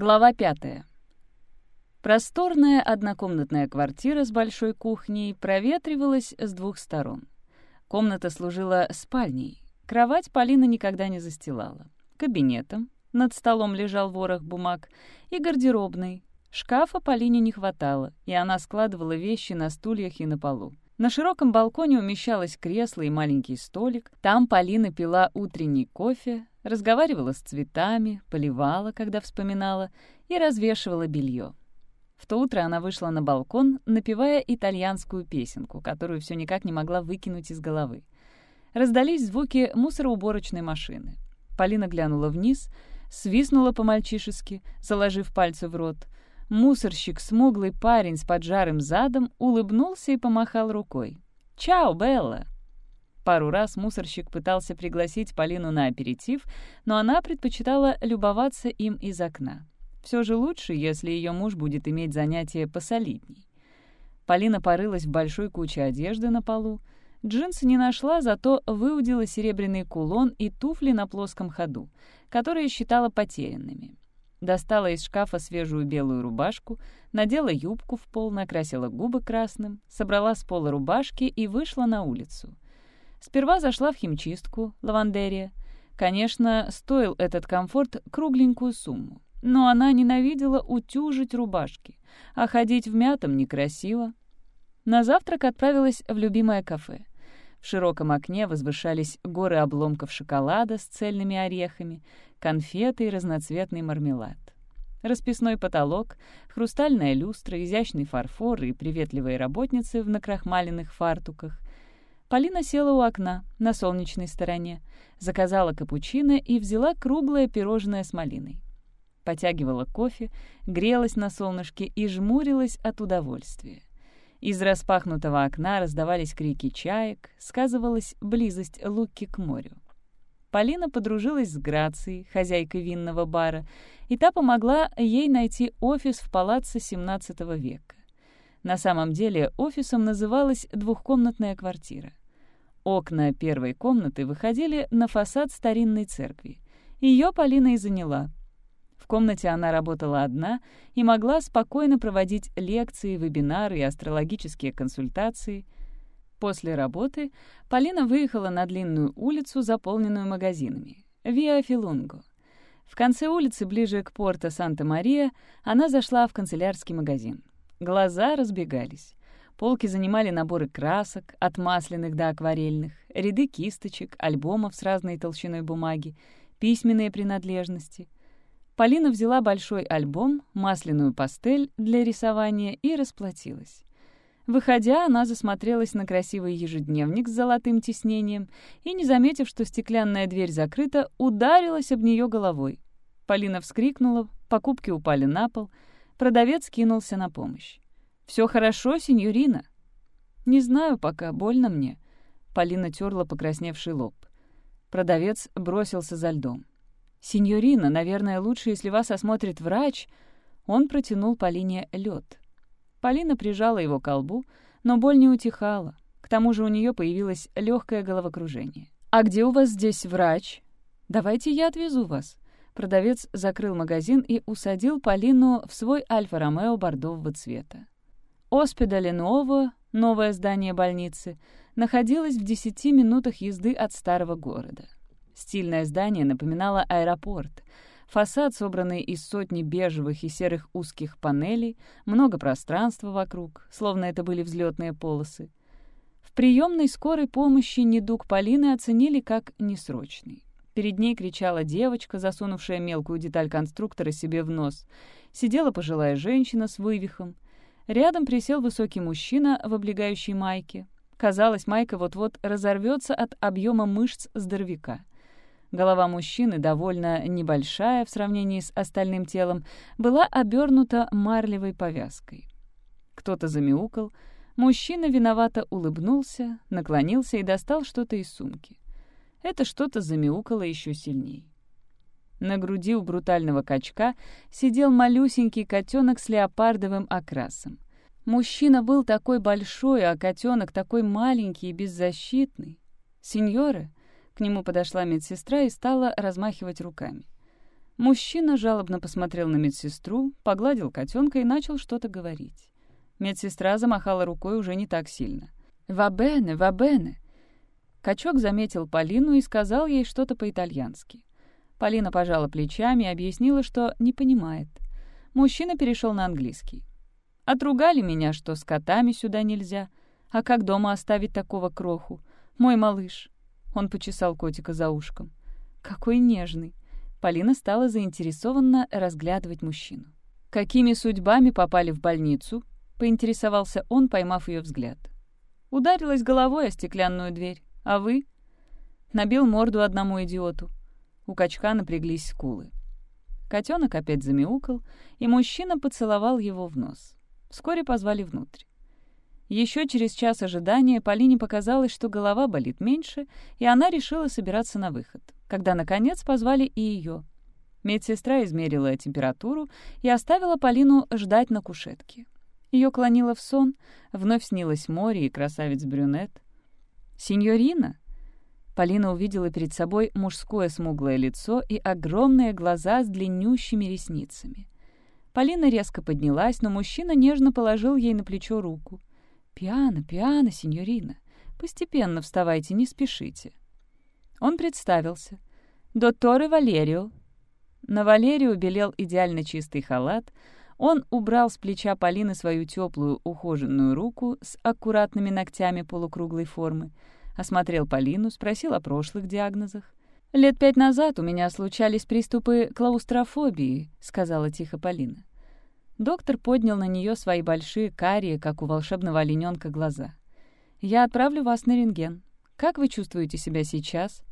Глава пятая. Просторная однокомнатная квартира с большой кухней проветривалась с двух сторон. Комната служила спальней. Кровать Полина никогда не застилала. Кабинетом, над столом лежал ворох бумаг, и гардеробной. Шкафа Полине не хватало, и она складывала вещи на стульях и на полу. На широком балконе умещалось кресло и маленький столик. Там Полина пила утренний кофе, разговаривала с цветами, поливала, когда вспоминала, и развешивала белье. В то утро она вышла на балкон, напевая итальянскую песенку, которую все никак не могла выкинуть из головы. Раздались звуки мусороуборочной машины. Полина глянула вниз, свистнула по-мальчишески, заложив пальцы в рот. Мусорщик, смуглый парень с поджарым задом, улыбнулся и помахал рукой. «Чао, Белла!» Пару раз мусорщик пытался пригласить Полину на аперитив, но она предпочитала любоваться им из окна. Все же лучше, если ее муж будет иметь занятие посолидней. Полина порылась в большой куче одежды на полу. Джинсы не нашла, зато выудила серебряный кулон и туфли на плоском ходу, которые считала потерянными. Достала из шкафа свежую белую рубашку, надела юбку в пол, накрасила губы красным, собрала с пола рубашки и вышла на улицу. Сперва зашла в химчистку, лавандерия. Конечно, стоил этот комфорт кругленькую сумму. Но она ненавидела утюжить рубашки, а ходить в мятом некрасиво. На завтрак отправилась в любимое кафе. В широком окне возвышались горы обломков шоколада с цельными орехами, конфеты и разноцветный мармелад. Расписной потолок, хрустальная люстра, изящный фарфор и приветливые работницы в накрахмаленных фартуках. Полина села у окна, на солнечной стороне, заказала капучино и взяла круглое пирожное с малиной потягивала кофе, грелась на солнышке и жмурилась от удовольствия. Из распахнутого окна раздавались крики чаек, сказывалась близость Луки к морю. Полина подружилась с Грацией, хозяйкой винного бара, и та помогла ей найти офис в палаце XVII века. На самом деле офисом называлась двухкомнатная квартира. Окна первой комнаты выходили на фасад старинной церкви. Ее Полина и заняла, в комнате она работала одна и могла спокойно проводить лекции, вебинары и астрологические консультации. После работы Полина выехала на длинную улицу, заполненную магазинами. Виа Филунго. В конце улицы, ближе к порто Санта-Мария, она зашла в канцелярский магазин. Глаза разбегались. Полки занимали наборы красок, от масляных до акварельных, ряды кисточек, альбомов с разной толщиной бумаги, письменные принадлежности — Полина взяла большой альбом, масляную пастель для рисования и расплатилась. Выходя, она засмотрелась на красивый ежедневник с золотым тиснением и, не заметив, что стеклянная дверь закрыта, ударилась об нее головой. Полина вскрикнула, покупки упали на пол. Продавец кинулся на помощь. «Все хорошо, сеньорина?» «Не знаю пока, больно мне». Полина терла покрасневший лоб. Продавец бросился за льдом. «Синьорина, наверное, лучше, если вас осмотрит врач». Он протянул Полине лед. Полина прижала его к колбу, но боль не утихала. К тому же у нее появилось легкое головокружение. «А где у вас здесь врач?» «Давайте я отвезу вас». Продавец закрыл магазин и усадил Полину в свой Альфа-Ромео бордового цвета. Оспедале Ново, новое здание больницы, находилось в десяти минутах езды от старого города. Стильное здание напоминало аэропорт. Фасад, собранный из сотни бежевых и серых узких панелей, много пространства вокруг, словно это были взлетные полосы. В приемной скорой помощи недуг Полины оценили как несрочный. Перед ней кричала девочка, засунувшая мелкую деталь конструктора себе в нос. Сидела пожилая женщина с вывихом. Рядом присел высокий мужчина в облегающей майке. Казалось, майка вот-вот разорвется от объема мышц здоровяка. Голова мужчины, довольно небольшая в сравнении с остальным телом, была обернута марлевой повязкой. Кто-то замяукал. Мужчина виновато улыбнулся, наклонился и достал что-то из сумки. Это что-то замяукало еще сильней. На груди у брутального качка сидел малюсенький котенок с леопардовым окрасом. Мужчина был такой большой, а котенок такой маленький и беззащитный. «Сеньоры», к нему подошла медсестра и стала размахивать руками. Мужчина жалобно посмотрел на медсестру, погладил котенка и начал что-то говорить. Медсестра замахала рукой уже не так сильно. «Вабене, вабене!» Качок заметил Полину и сказал ей что-то по-итальянски. Полина пожала плечами и объяснила, что не понимает. Мужчина перешел на английский. «Отругали меня, что с котами сюда нельзя. А как дома оставить такого кроху? Мой малыш!» Он почесал котика за ушком. «Какой нежный!» Полина стала заинтересованно разглядывать мужчину. «Какими судьбами попали в больницу?» — поинтересовался он, поймав ее взгляд. «Ударилась головой о стеклянную дверь. А вы?» Набил морду одному идиоту. У качка напряглись скулы. Котенок опять замяукал, и мужчина поцеловал его в нос. Вскоре позвали внутрь. Еще через час ожидания Полине показалось, что голова болит меньше, и она решила собираться на выход когда, наконец, позвали и ее. Медсестра измерила температуру и оставила Полину ждать на кушетке. Ее клонило в сон, вновь снилось море и красавец-брюнет. «Синьорина?» Полина увидела перед собой мужское смуглое лицо и огромные глаза с длиннющими ресницами. Полина резко поднялась, но мужчина нежно положил ей на плечо руку. «Пиано, пиано, синьорина. Постепенно вставайте, не спешите». Он представился. «Дотторе Валерио». На Валерию белел идеально чистый халат. Он убрал с плеча Полины свою теплую, ухоженную руку с аккуратными ногтями полукруглой формы, осмотрел Полину, спросил о прошлых диагнозах. «Лет пять назад у меня случались приступы клаустрофобии», — сказала тихо Полина. Доктор поднял на нее свои большие карие, как у волшебного олененка, глаза. «Я отправлю вас на рентген. Как вы чувствуете себя сейчас?»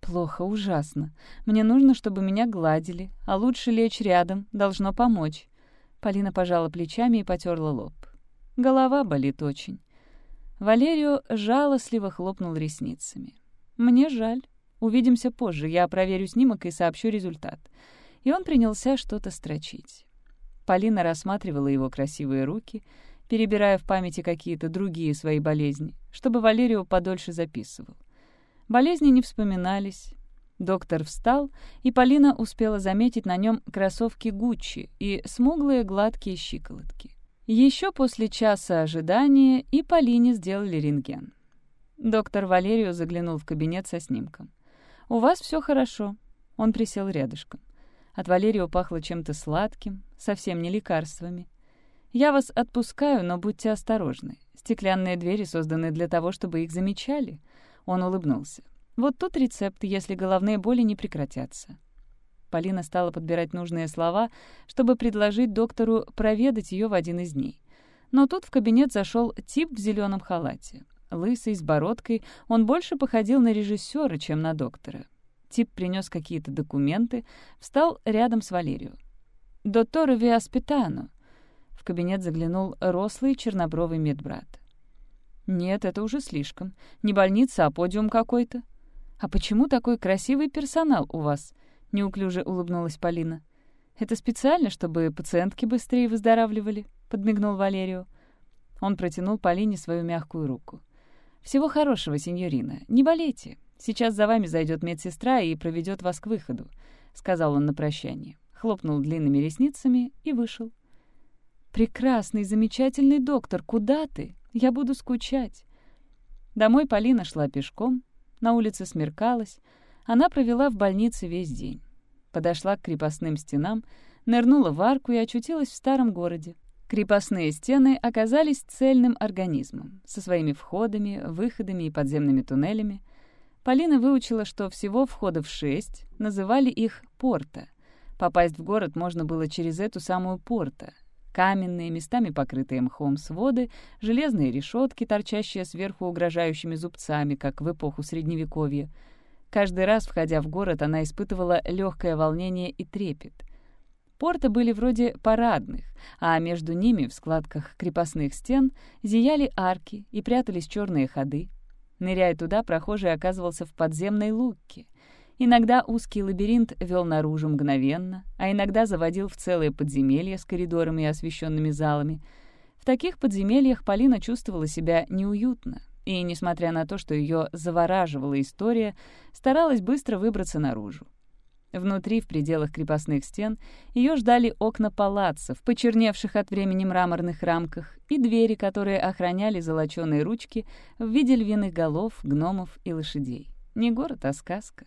Плохо, ужасно. Мне нужно, чтобы меня гладили, а лучше лечь рядом, должно помочь. Полина пожала плечами и потерла лоб. Голова болит очень. Валерио жалостливо хлопнул ресницами. «Мне жаль. Увидимся позже. Я проверю снимок и сообщу результат». И он принялся что-то строчить. Полина рассматривала его красивые руки, перебирая в памяти какие-то другие свои болезни, чтобы Валерио подольше записывал. Болезни не вспоминались. Доктор встал, и Полина успела заметить на нем кроссовки Гуччи и смуглые гладкие щиколотки. Еще после часа ожидания и Полине сделали рентген. Доктор Валерию заглянул в кабинет со снимком. «У вас все хорошо». Он присел рядышком. От Валерию пахло чем-то сладким, совсем не лекарствами. «Я вас отпускаю, но будьте осторожны. Стеклянные двери созданы для того, чтобы их замечали. Он улыбнулся. «Вот тут рецепт, если головные боли не прекратятся». Полина стала подбирать нужные слова, чтобы предложить доктору проведать ее в один из дней. Но тут в кабинет зашел тип в зеленом халате. Лысый, с бородкой, он больше походил на режиссера, чем на доктора. Тип принес какие-то документы, встал рядом с Валерио. «Дотторе Виаспитано». В кабинет заглянул рослый чернобровый медбрат. «Нет, это уже слишком. Не больница, а подиум какой-то». «А почему такой красивый персонал у вас?» — неуклюже улыбнулась Полина. «Это специально, чтобы пациентки быстрее выздоравливали», — подмигнул Валерию. Он протянул Полине свою мягкую руку. «Всего хорошего, сеньорина. Не болейте. Сейчас за вами зайдет медсестра и проведет вас к выходу», — сказал он на прощание. Хлопнул длинными ресницами и вышел. «Прекрасный, замечательный доктор, куда ты?» Я буду скучать». Домой Полина шла пешком. На улице смеркалось. Она провела в больнице весь день. Подошла к крепостным стенам, нырнула в арку и очутилась в старом городе. Крепостные стены оказались цельным организмом, со своими входами, выходами и подземными туннелями. Полина выучила, что всего входов шесть, называли их «порта». Попасть в город можно было через эту самую порта, Каменные, местами покрытые мхом своды, железные решетки, торчащие сверху угрожающими зубцами, как в эпоху Средневековья. Каждый раз, входя в город, она испытывала легкое волнение и трепет. Порты были вроде парадных, а между ними, в складках крепостных стен, зияли арки и прятались черные ходы. Ныряя туда, прохожий оказывался в подземной луке. Иногда узкий лабиринт вел наружу мгновенно, а иногда заводил в целые подземелья с коридорами и освещенными залами. В таких подземельях Полина чувствовала себя неуютно и, несмотря на то, что ее завораживала история, старалась быстро выбраться наружу. Внутри, в пределах крепостных стен, ее ждали окна палаццев, почерневших от времени мраморных рамках, и двери, которые охраняли золоченые ручки в виде львиных голов, гномов и лошадей. Не город, а сказка.